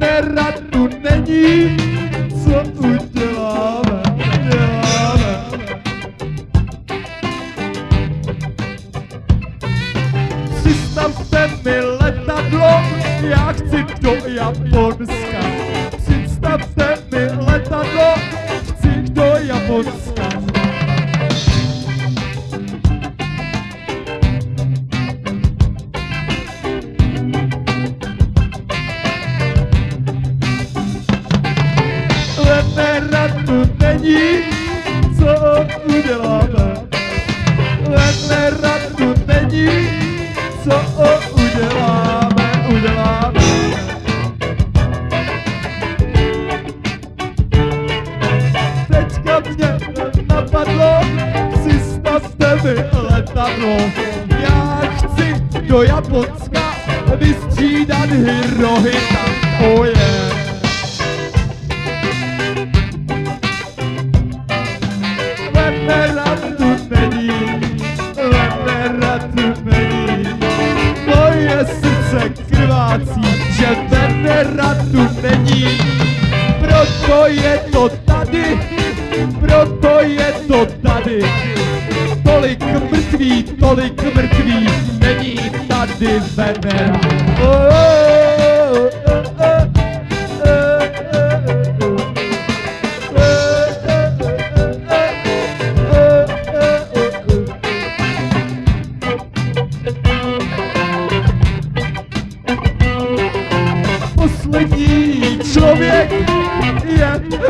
nerad tu není, co uděláme, děláme. Přistavte mi letadlo, já chci do Japonska. Přistavte mi letadlo, chci do Japonska. Není, co uděláme? Venera tu není, co uděláme, uděláme. Napadlo, letadlo. Já chci do Japonska vystřídat Hirohita. Oh yeah. Srdce krvácí, že Venera tu není. Proto je to tady, proto je to tady. Tolik mrtví, tolik mrtví, není tady Venera. Oh,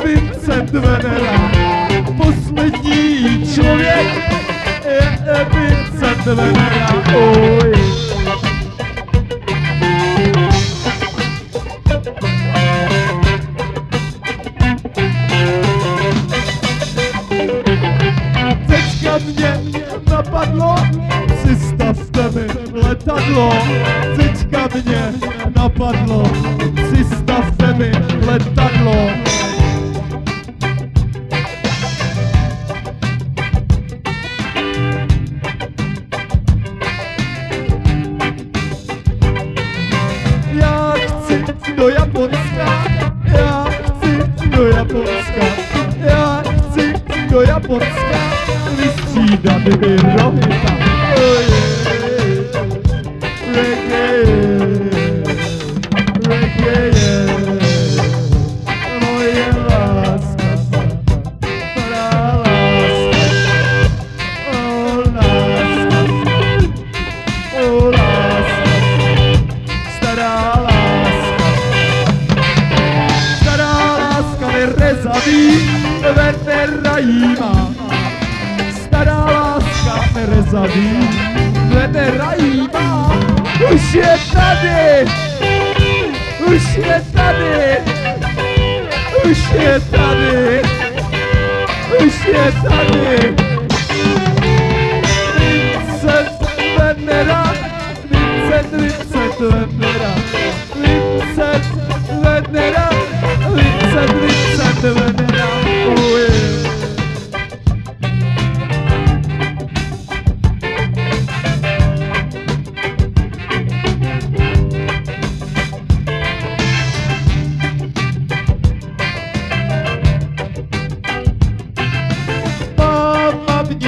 Vincent Venera. Poslední člověk je Vincent Venera. Oj. Teďka mě napadlo, si stavte mi letadlo. Teďka mě napadlo, si stavte mi letadlo. Japonska, já chci do Japonska vystřídat Hirohita. Oh yeah. Láska nerezaví, Venera jí má. Stará láska nerezaví, Venera jí má. Už je tady, už je tady, už je tady, už je tady.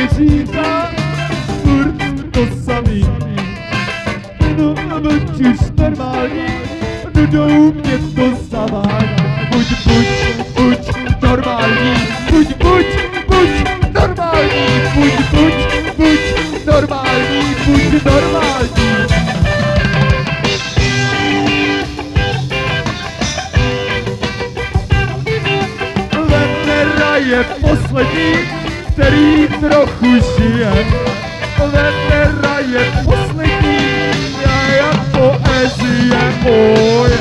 Mě říká, furt to samý. No, buď už normální, dudou mě to zavání. Buď, buď, buď normální, buď, buď, buď normální, buď, buď, buď normální, buď normální. Venera je poslední, který trochu žije. Venera je poslední, já je poezie. Oh.